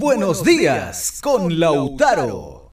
Buenos días con Lautaro.